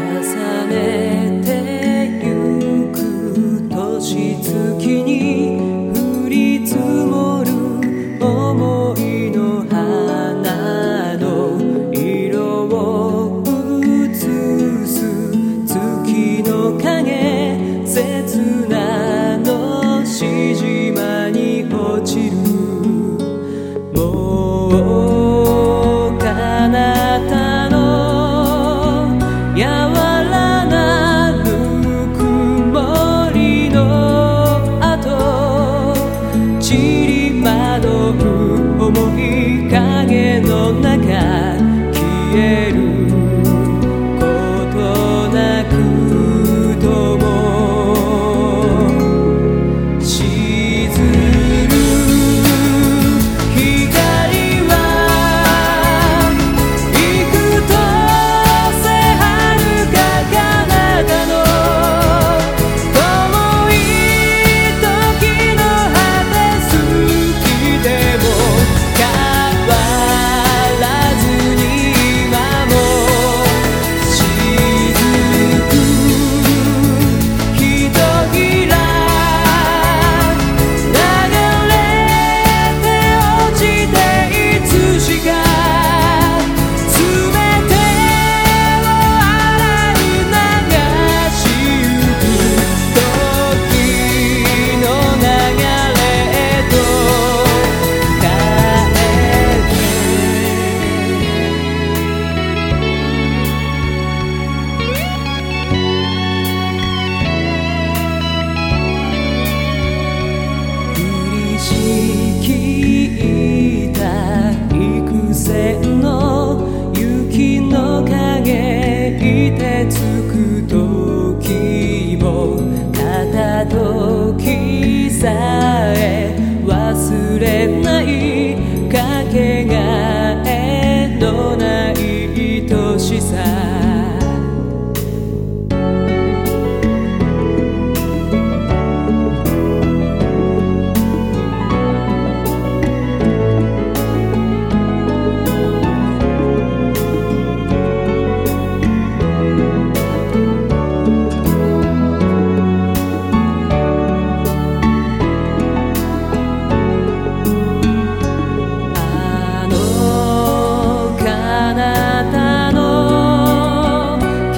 重ねてゆく年月にの中消えない」「かけが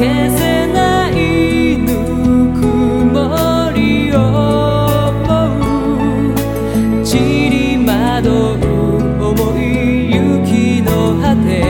消せないぬくもりをう。散り惑う重い雪の果て。